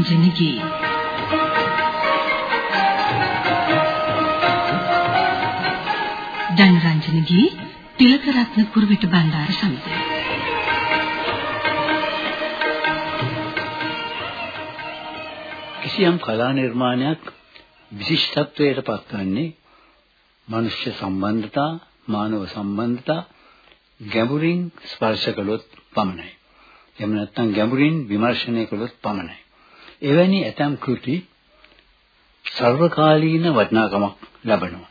ජනරන්ජනගේ ජනරන්ජනගේ තිලකරත්න කුරුවිට බණ්ඩාර සමඟ කිසියම් කලා නිර්මාණයක් විශිෂ්ටත්වයට පත්වන්නේ මනුෂ්‍ය සම්බන්ධතා මානව සම්බන්ධතා ගැඹුරින් ස්පර්ශ කළොත් පමණයි. එහෙම නැත්නම් ගැඹුරින් විමර්ශනය කළොත් පමණයි. එවැනි ඇතම් කෘති සර්වකාලීන වටිනාකමක් ලබනවා.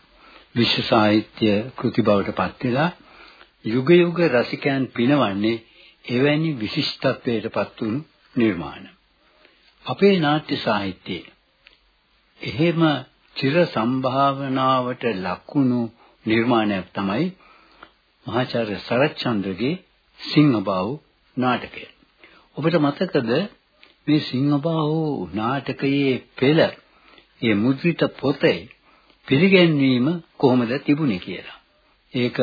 විශ්ව සාහිත්‍ය කෘති බවට පත් වෙලා යුග යුග රසිකයන් පිනවන්නේ එවැනි විශිෂ්ටත්වයට පත් වුණු නිර්මාණ. අපේ නාට්‍ය සාහිත්‍යයේ එහෙම චිර සම්භාවනාවට ලකුණු නිර්මාණයක් තමයි මහාචාර්ය සරච්චන්ද්‍රගේ සිංහබාහු නාටකය. ඔබට මතකද මේ සිංහබාහු නාටකයේ පෙළ ඒ මුද්‍රිත පොතේ පිළිගැන්වීම කොහොමද තිබුණේ කියලා. ඒක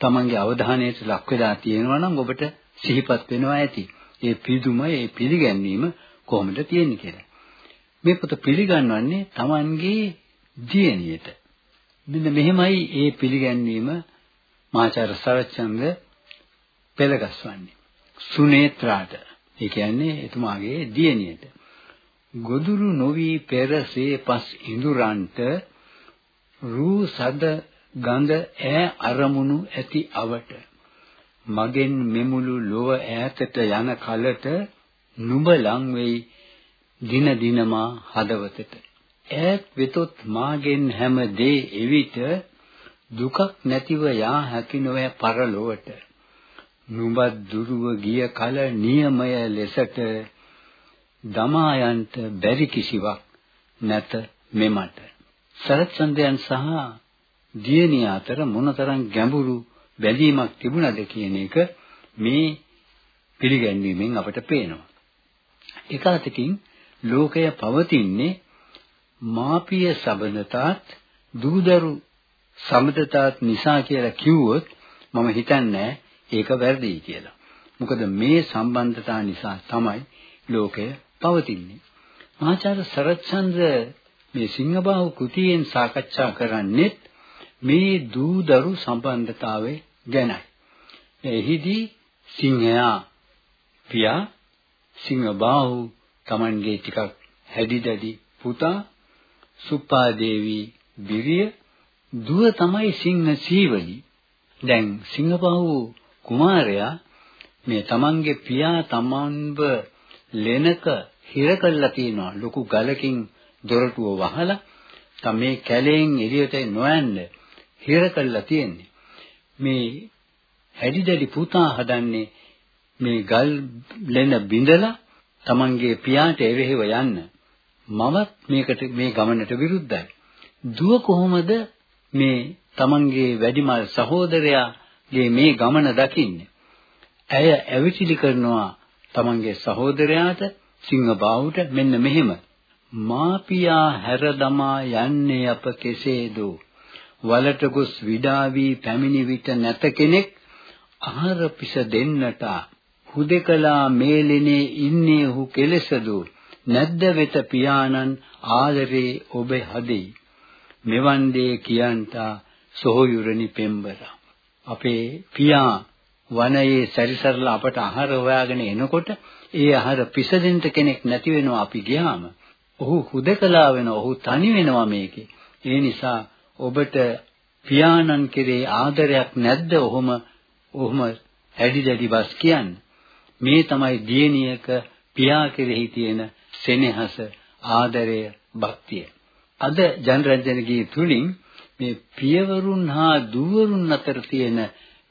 තමන්ගේ අවධානයට ලක් වෙලා තියෙනවා නම් ඔබට සිහිපත් වෙනවා ඇති. ඒ පිදුම ඒ පිළිගැන්වීම කොහොමද තියෙන්නේ කියලා. මේ පොත පිළිගන්වන්නේ තමන්ගේ දියණියට. මෙන්න මෙහෙමයි ඒ පිළිගැන්වීම මාචාර්ය සරච්චන්ද්‍ර පෙළගස්වන්නේ. සුනේත්‍රාට. ඒ කියන්නේ එතුමාගේ දියණියට. ගොදුරු නොවි පෙරසේ පස් ඉඳුරන්ට රූ සද ගඳ ඈ අරමුණු ඇති අවට. මගෙන් මෙමුළු ලොව ඈතට යන කලට නුඹ ලං වෙයි දින දිනමා හදවතට. ඈත් වෙතොත් මාගෙන් හැම දේ එවිට දුකක් නැතිව යා හැකි නොවේ පරලොවට. නුඹත් දුරුව ගිය කල නියමය ලෙසට දමායන්ට බැරි කිසිවක් නැත මෙමට සරච්චන්දයන් සහ දියණිය අතර මොනතරම් ගැඹුරු බැඳීමක් තිබුණද කියන එක මේ පිළිගැන්වීමෙන් අපට පේනවා. එක අතකින් ලෝකය පවතින්නේ මාපිය සබඳතාත් දූදරු සමදතාත් නිසා කියලා කිව්වොත් මම හිතන්නේ ඒක වැරදි කියලා. මොකද මේ සම්බන්ධතා නිසා තමයි ලෝකය පවතින්නේ. මහාචාර්ය සරච්චන්ද්‍ර මේ සිංහබාහු කෘතියෙන් සාකච්ඡා කරන්නේ මේ දූදරු සම්බන්ධතාවය ගැනයි. එහිදී සිංහයා පියා සිංහබාහු Tamanගේ ටිකක් හැදිදැඩි පුතා සුප්පාදේවි බිරිය දුව තමයි සිංහ සීවලි. දැන් සිංහබාහු කුමාරයා මේ Tamanගේ පියා Tamanව ලෙනක හිර කළා තියෙනවා ලොකු ගලකින් දොරටුව වහලා තම මේ කැලෙන් එළියට නොයන්න හිර කළා තියෙන්නේ. මේ හැදිදැඩි පුතා හදන්නේ මේ ගල් ලෙන බිඳලා තමන්ගේ පියාට එරෙහිව යන්න. මමත් මේකට මේ ගමනට විරුද්ධයි. දුව කොහොමද මේ තමන්ගේ වැඩිමල් සහෝදරයාගේ මේ ගමන දකින්නේ. ඇය ඇවිසිලි කරනවා තමන්ගේ සහෝදරයාට සිංහබාහුට මෙන්න මෙහෙම. මාපියා හැර දමා යන්නේ අප කෙසේදෝ? වලට ගොස් විඩා වී පැමිණි විට නැත කෙනෙක් ආහාර පිස දෙන්නට හුදකලා මේලෙනේ ඉන්නේ ඔහු කෙලෙසදු? නැද්ද වෙත පියාණන් ආදරේ ඔබ හදේ? මෙවන් දේ කියන්තා සොහොයුරනි පෙම්බර. අපේ පියා වනයේ සැරිසරලා අපට ආහාර හොයාගෙන එනකොට ඒ ආහාර පිසදෙන්න කෙනෙක් නැති වෙනවා අපි ගියාම. ඔහු හුදකලා වෙනවා ඔහු තනි වෙනවා මේකේ. ඒ නිසා ඔබට පියාණන් කෙරේ ආදරයක් නැද්ද? ඔහොම ඔහොම හැඩි දැඩි බස් කියන්නේ. මේ තමයි දියණියක පියා කෙරෙහි තියෙන සෙනෙහස ආදරය භක්තිය. අද ජනරන්ජනගේ තුලින් මේ පියවරුන් හා දූවරුන් අතර තියෙන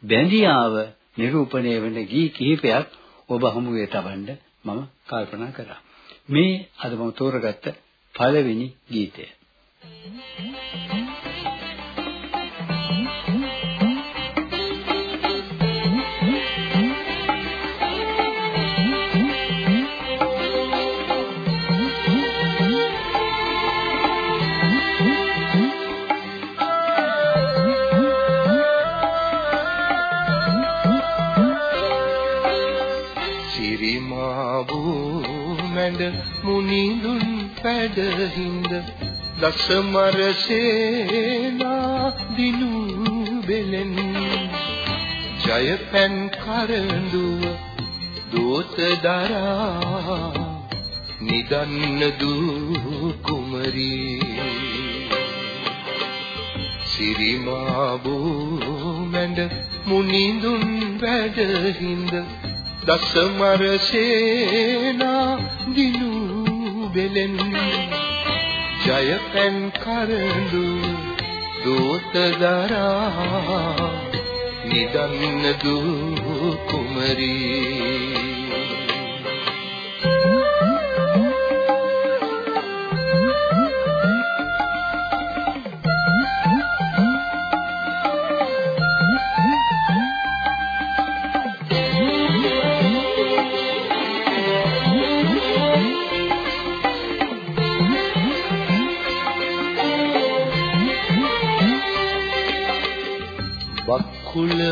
බැඳියාව නිරූපණය වෙන ගී කිහිපයක් ඔබ හමුවේ තබන්න මම කල්පනා කරා මේ අද මම තෝරගත්ත පළවෙනි ගීතය Thank you. භූමැඩ මුනිඳුන් පැඩහිඳ දස මරසේනා දිනු බෙලෙන්. ජය පැන් කරඬුව දෝත දරා නිදන්න දූ කුමරී සිරිමා භූමැඩ මුනිඳුන් වැඩහිඳ දසමරසේනා දිනු බෙලෙන්. ජය පෙන් කරඬු දෝත දරා නිදන්න දූ කුමරී.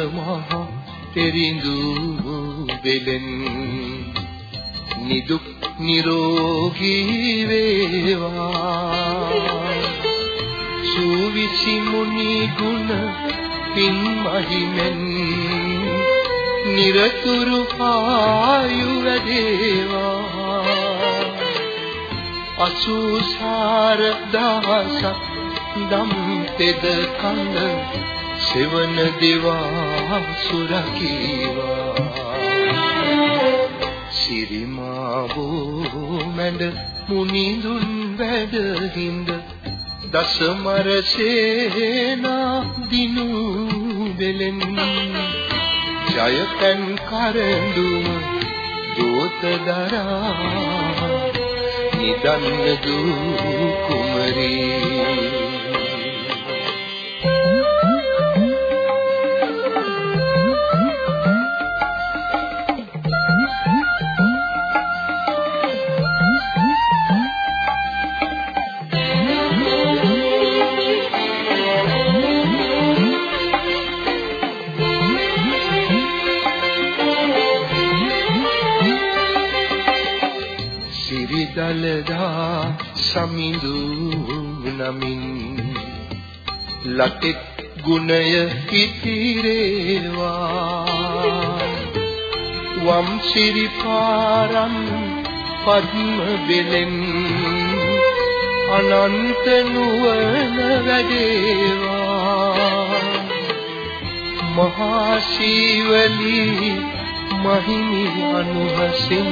මහ තෙරිඳු බෙලෙන් නිදුක් නිරෝගී වේවා. සූවිසි මුනි ගුණ පින් මහිමෙන් නිරතුරු ආයු වැඩේවා. අසුසාර දහසක් දම් තෙද කඳ සෙවන දිවා. සුරකීවා සිරිමා බෝ මැඩ මුනිඳුන් වැඩහිඳ දසමරසේනා දිනු බෙලෙන් ජය පෙන් කරඬුම දෝත දරා නිදන්න දූ කුමරී. දලදා සමිඳු නමින් ලටෙක් ගුණය ඉතිරේවා වම් සිරිපාරම් පද්ම බෙලෙන් අනන්ත නුවණ වැඩේවා. මහා සීවලී මහිමි අනුහසින්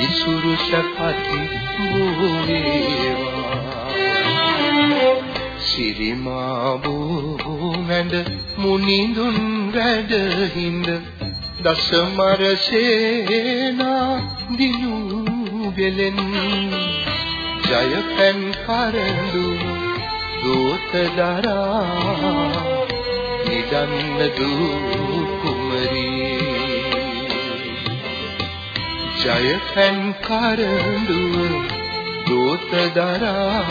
ඉසුරු සපති බෝවේවා සිරිමා බෝ මැද මුනිඳුන් වැඩහිඳ දසමරසේනා දිනු බෙලෙන් ජය පෙන් කරඬු දෝත දරා නිදන්න දූ කුමරී. ජය පෙන් කරඬුව දෝත දරා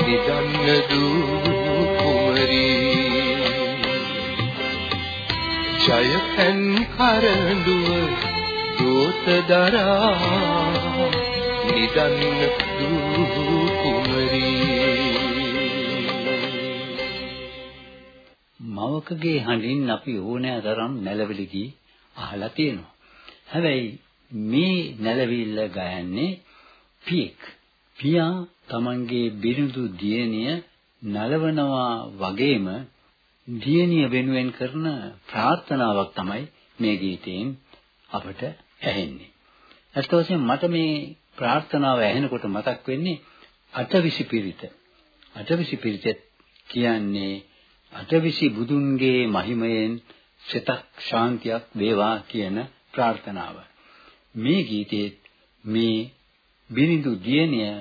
නිදන්න දූ කුමරී ජය පෙන් කරඬුව දෝත දරා නිදන්න දූ කුමරී මවකගේ හඬින් අපි ඕනෑ තරම් නැලවිලි ගී අහලා තියෙනවා. හැබැයි මේ නැලවිල්ල ගයන්නේ පියෙක්. පියා තමන්ගේ බිරිඳු දියණිය නලවනවා වගේම දියණිය වෙනුවෙන් කරන ප්‍රාර්ථනාවක් තමයි මේ ගීතයෙන් අපට ඇහෙන්නේ. ඇත්ත වශයෙන්ම මට මේ ප්‍රාර්ථනාව ඇහෙනකොට මතක් වෙන්නේ අටවිසි පිරිත. අටවිසි පිරිත කියන්නේ අටවිසි බුදුන්ගේ මහිමයෙන් සිතක් ශාන්තියක් වේවා කියන ප්‍රාර්ථනාව. මේ ගීතයේ මේ බිරිඳු දියණිය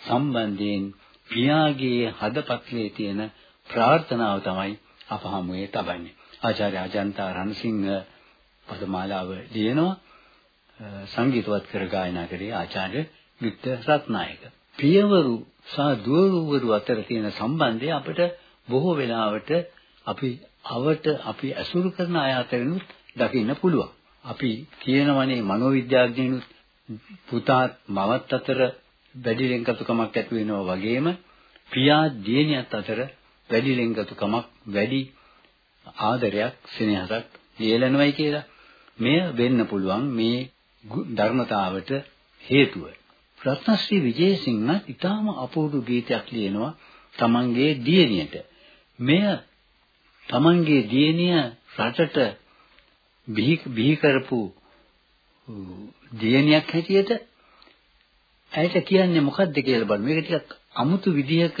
සම්බන්ධයෙන් පියාගේ හදපත්ලේ තියෙන ප්‍රාර්ථනාව තමයි අප හමුවේ තබන්නේ. ආචාර්ය අජන්තා රණසිංහ පදමාලාව ලියනවා සංගීතවත් කර ගායනා කරේ ආචාර්ය වික්ටර් රත්නායක. පියවරු සහ දුවරු අතර තියෙන සම්බන්ධය අපිට බොහෝ වෙලාවට අපි අවට අපි ඇසුරු කරන අය අතරිනුත් දකින්න පුළුවන්. අපි කියනවනේ මනෝවිද්‍යාඥයනුත් පුතාත් මවත් අතර වැඩි ලෙන්ගතුකමක් ඇති වෙනවා වගේම පියා දියණියත් අතර වැඩි ලෙන්ගතුකමක් වැඩි ආදරයක් සෙනෙහසක් ලියලනවයි කියලා මෙය වෙන්න පුළුවන් මේ ධර්මතාවට හේතුව. රත්නශ්‍රී විජේසිංහ ඊටාම අපූර්ව ගීතයක් ලියනවා තමන්ගේ දියණියට. මෙය තමන්ගේ දියණිය රටට බිහි බිහි කරපු දියණියක් හැටියට ඇයට කියන්නේ මොකද්ද කියලා බලමු. මේක ටිකක් අමුතු විදිහක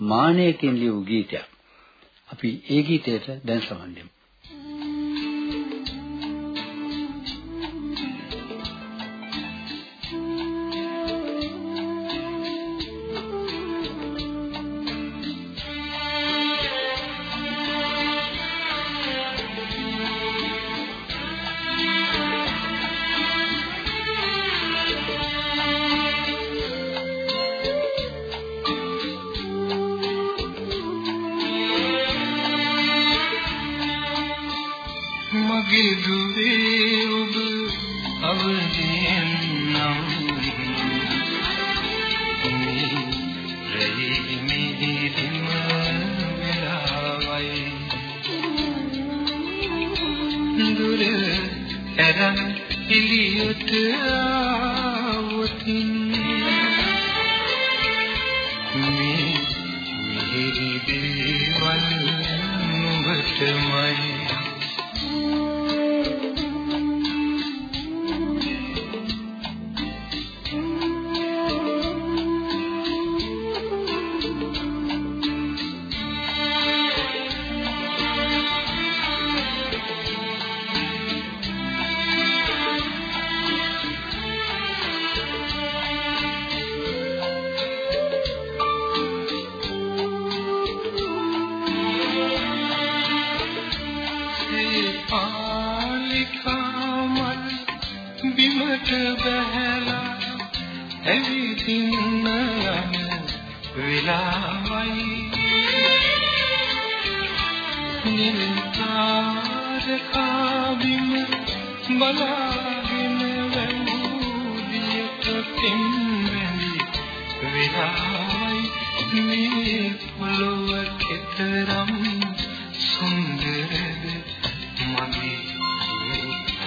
මානයකින් ලියු ගීතයක්. අපි ඒ ගීතයට දැන් සමන් දෙමු.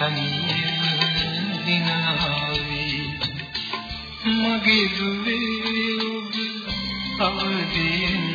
මගේ තනියම දිනාවි මගේ දුවේ ඔබ අවදීන්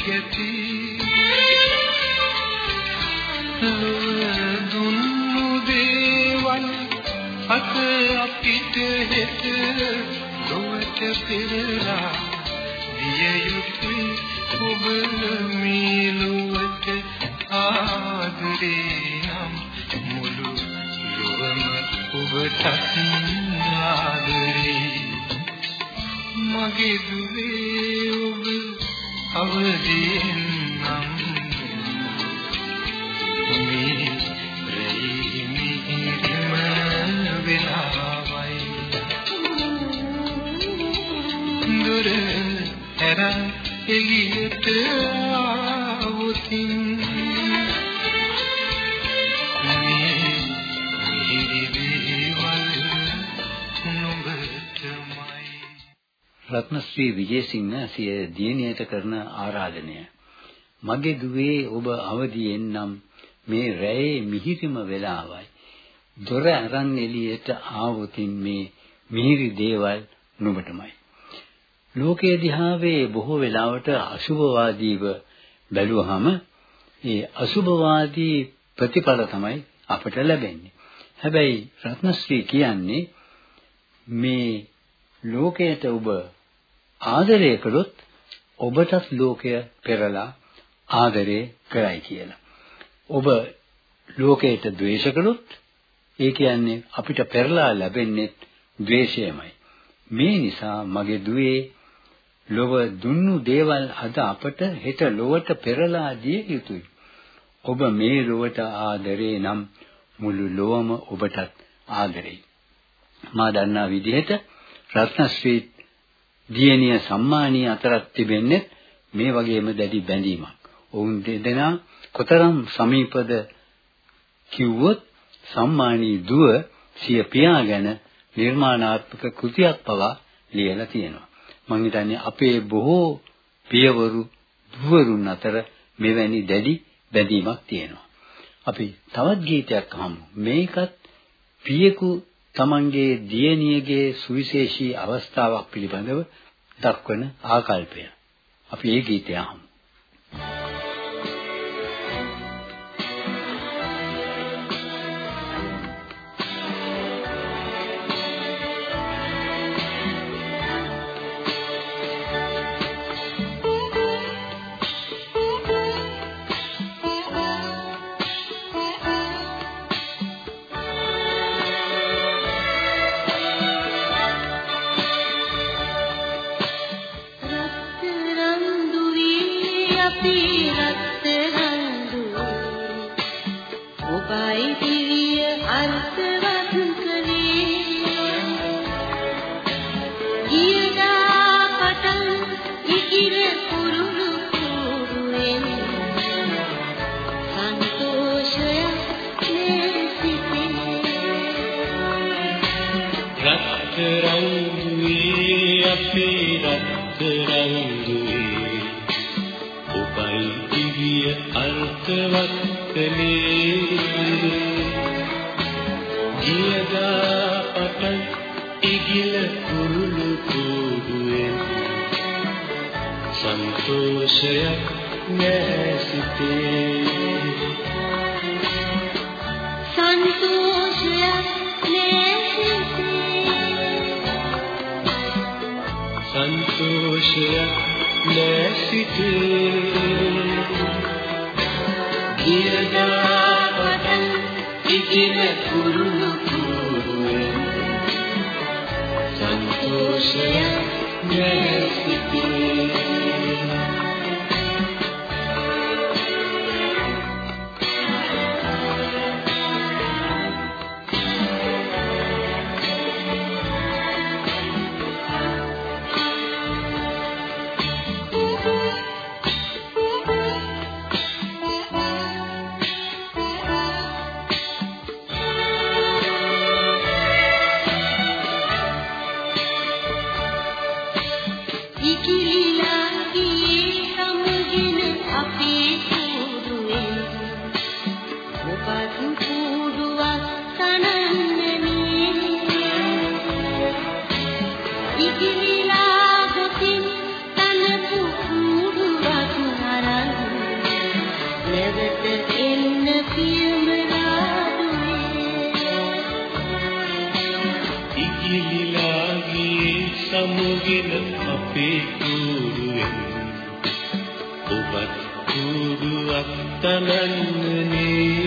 ණය ගැති දුන්නු දේවල් අත අපිට හෙට ලොවට පෙරලා දිය යුතුයි ඔබ මීලුවට ආදරේ ඔබටත් ආදරේ. මගේ දුවේ ඔබ අවදීන් නම් මේ රැයි මිහිරම වෙලාවයි දුර ඇරන් එළියට රත්නශ්‍රී විජේසිංහ සිය දියණියට කරන ආරාධනය මගේ දුවේ ඔබ අවදියෙන් නම් මේ රැයේ මිහිරිම වෙලාවයි. දොර අරන් එළියට ආවොතින් මේ මිහිරි දේවල් නුඹටමයි. ලෝකයේ දිහාවේ බොහෝ වෙලාවට අසුභවාදීව බැලුවහම ඒ අසුභවාදී ප්‍රතිඵල තමයි අපට ලැබෙන්නේ. හැබැයි රත්නශ්‍රී කියන්නේ මේ ලෝකයට ඔබ ආදරය කළොත් ඔබටත් ලෝකය පෙරලා ආදරය කරයි කියලා. ඔබ ලෝකයට ද්වේෂ කළොත් ඒ කියන්නේ අපිට පෙරලා ලැබෙන්නේ ද්වේෂයමයි. මේ නිසා මගේ දුවේ ලොව දුන්නු දේවල් අද අපට හෙට ලොවට පෙරලා දිය යුතුයි. ඔබ මේ ලොවට ආදරේ නම් මුළු ලොවම ඔබටත් ආදරෙයි. මා දන්නා විදිහට රත්නශ්‍රී දියණිය සම්මානීය අතරක් තිබෙන්නේ මේ වගේම දැඩි බැඳීමක්. ඔවුන් දෙදෙනා කොතරම් සමීපද කිව්වොත් සම්මානී දුව සිය පියා ගැන නිර්මාණාත්මක කෘතියක් පවා ලියලා තියෙනවා. මම හිතන්නේ අපේ බොහෝ පියවරු දුවරුන් අතර මෙවැනි දැඩි බැඳීමක් තියෙනවා. අපි තවත් ගීතයක් අහමු. මේකත් පියෙකු තමන්ගේ දියණියගේ සුවිශේෂී අවස්ථාවක් පිළිබඳව දක්වන ආකල්පය. අපි ඒ ගීතය අහමු. tira නැසිතේ ගියදා පටන් ඉතින කුරුළු කුරුවෙන් සන්තෝෂයක් නැසිතේ ඉකිලිලා කූඩුවක් තනන්නනේ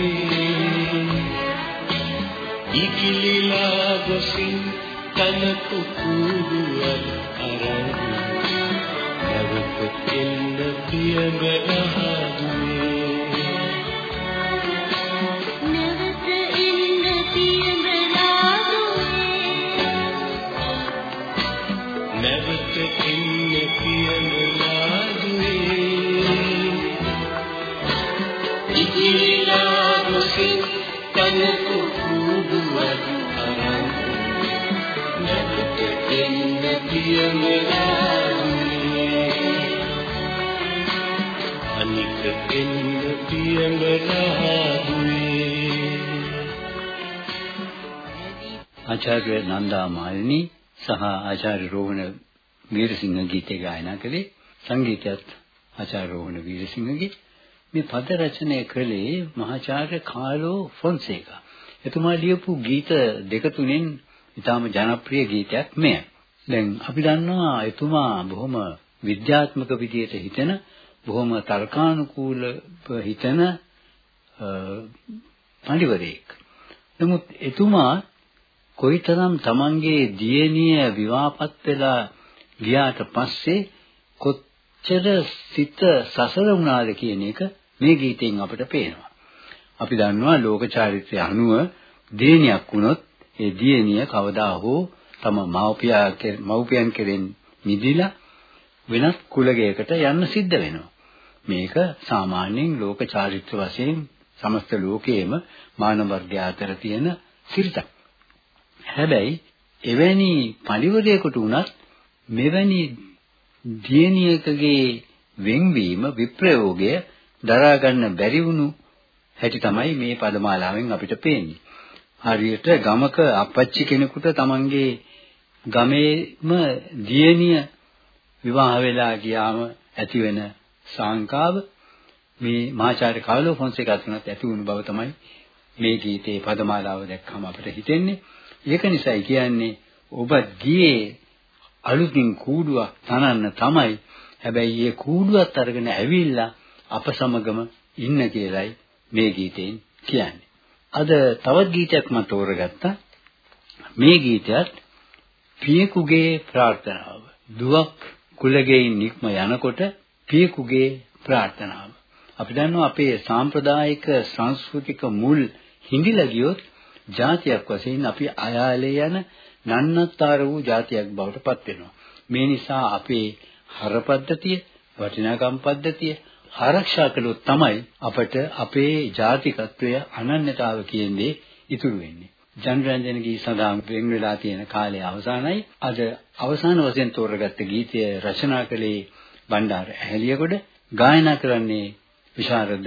ඉකිලිලා ගොසින් තනපු කූඩුවක් අරන් නැවත එන්න පියඹරහදුවේ ආචාර්ය නන්දා මාලිනී සහ ආචාර්ය රෝහණ වීරසිංහ ගීතය ගායනා කළේ සංගීතයත් ආචාර්ය රෝහණ වීරසිංහගේ මේ පද රචනය කළේ මහාචාර්ය කාලෝ ෆොන්සේකා. එතුමා ලියපු ගීත දෙක තුනෙන් ඉතාම ජනප්‍රිය ගීතයක් මෙය. දැන් අපි දන්නවා එතුමා බොහොම විද්‍යාත්මක විදියට හිතන බොහොම තර්කානුකූලව හිතන පඬිවරයෙක්. නමුත් එතුමා කොයිතරම් තමන්ගේ දියණිය විවාහපත් වෙලා ගියාට පස්සේ කොච්චර සිත සසර වුණාද කියන එක මේ ගීතෙන් අපිට පේනවා. අපි දන්නවා ලෝක චාරිත්‍රය අනුව දියණියක් වුණොත් ඒ දියණිය කවදා හෝ තම මව්පියා මව්පියන් කෙරෙන් මිදිලා වෙනත් කුලයකට යන්න සිද්ධ වෙනවා. මේක සාමාන්‍යයෙන් ලෝක චාරිත්‍ර වශයෙන් සමස්ත ලෝකයේම මානව වර්ගය අතර තියෙන සිරිතක්. හැබැයි එවැනි පරිවරයකට උනත් මෙවැනි දියණියකගේ වෙන්වීම විප්‍රයෝගය දරා ගන්න බැරි වුණු හැටි තමයි මේ පදමාලාවෙන් අපිට පේන්නේ. හරියට ගමක අපච්චි කෙනෙකුට තමන්ගේ ගමේම දියණිය විවාහ වෙලා ගියාම ඇතිවෙන සංකාව මේ මහාචාර්ය කාලෝ ෆොන්සේකා තුනත් ඇති වුණු බව තමයි මේ ගීතේ පදමාලාව දැක්කම අපිට හිතෙන්නේ. ඒක නිසායි කියන්නේ ඔබ ගියේ අලුතින් කූඩුවක් තනන්න තමයි. හැබැයි මේ කූඩුවත් අරගෙන ඇවිල්ලා අප සමගම ඉන්න කියලයි මේ ගීතෙන් කියන්නේ. අද තවත් ගීතයක් මම තෝරගත්තා. මේ ගීතයත් පියෙකුගේ ප්‍රාර්ථනාව. දුවක් කුලගෙයින් නික්ම යනකොට පියෙකුගේ ප්‍රාර්ථනාව. අපි දන්නවා අපේ සාම්ප්‍රදායික සංස්කෘතික මුල් හිඳිලා ගියොත් જાතියක් වශයෙන් අපි අයාලේ යන නන්නත්තර වූ જાතියක් බවට පත් වෙනවා. මේ නිසා අපේ හර පද්ධතිය, වටිනාකම් පද්ධතිය ආරක්ෂා කළොත් තමයි අපට අපේ ජාතිකත්වය අනන්‍යතාව කියන දේ ඉතුරු වෙන්නේ. ජනරන්ජන ගී සඳහන් වෙන් වෙලා තියෙන කාලය අවසానයි. අද අවසාන වශයෙන් තෝරගත්ත ගීතය රචනා කළේ බණ්ඩාර ඇහැලියගොඩ ගායනා කරන්නේ විශාරද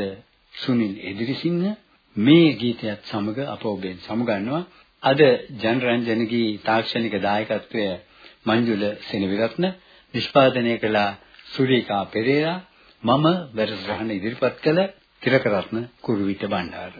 සුනිල් එදිරිසිංහ මේ ගීතයත් සමග අප ඔබෙන් සමුගන්නවා. අද ජනරන්ජනගේ තාක්ෂණික දායකත්වය මංජුල සෙනවිරත්න නිෂ්පාදනය කළ සුරීකා පෙරේරා මම වැඩසටහන ඉදිරිපත් කළ තිලකරත්න කුරුවිට බණ්ඩාර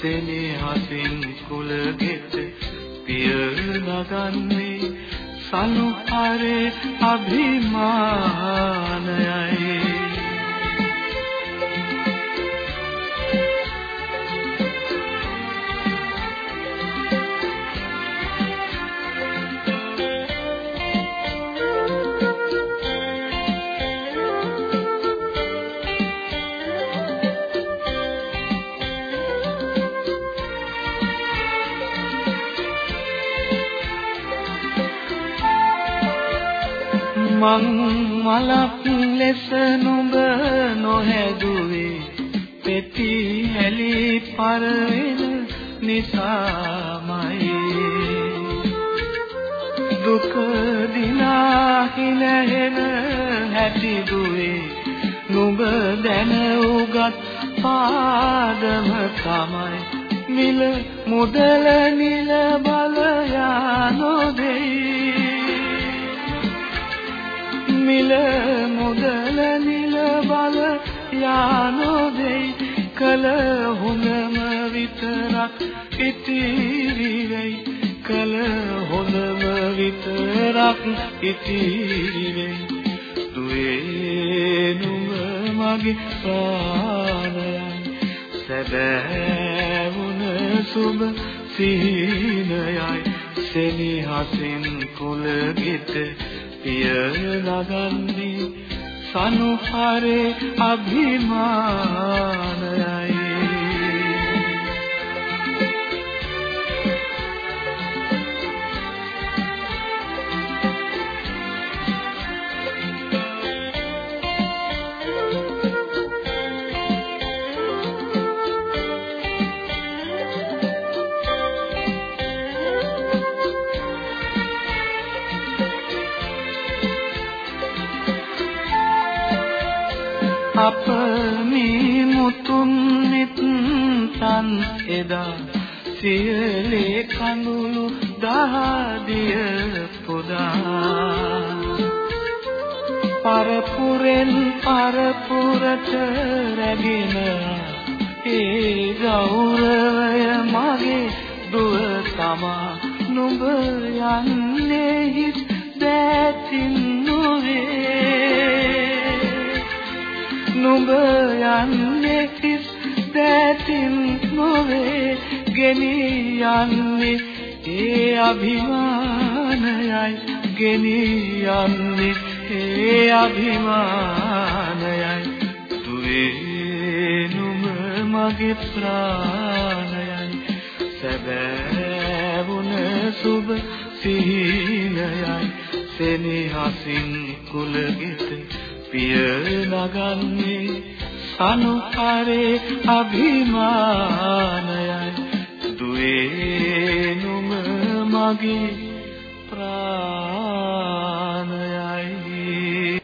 සෙනෙහසින් කුලගෙත පිය නගන්නේ සනුහරේ අභිමානයයි. මං මලක් ලෙස නුඹ නොහැදුවේ. පෙති හැලි පරවෙන නිසාමයි. දුක දිනා හිනහෙන හැටි දුවේ. නුඹ දැන උගත් පාදම තමයි. මිල මුදල නිල බල යානොදෙයි මිල මුදල නිල බල යානෝ දෙයි කල හොඳම විතරක් ඉතිරි වෙයි කල හොඳම විතරක් ඉතිරි වෙයි දුවේ නුඹ මගේ ප්‍රාණයයි. සැබෑ වුණ සුබ සිහිනයයි. සෙනෙහසින් කුල ගෙත පිය නගන්නේ සනුහරේ අභිමානයයි අප මේ මුතුන් නිත්තන් එදා සියලේ කඳුළු දහදිය පුදා. පරපුරෙන් පරපුරට රැගෙන ඒ ගෞරවය මගේ දුව තමා. නුඹ යන්නේ හිත් දැතින් නොවේ. නුඹ යන්නේ කිස් දැතින් නොවේ ගෙනී යන්නේ ඒ අභිමානයයි ගෙනී යන්නේ ඒ අභිමානයයි. දුවේ නුඹ මගේ ප්‍රාණයයි. සැබෑ වුණ සුබ සිහිනයයි. සෙනෙහසින් කුලගෙත පිය නගන්නේ සනුකරේ අභිමානයයි. දුවේ නුම මගේ ප්‍රා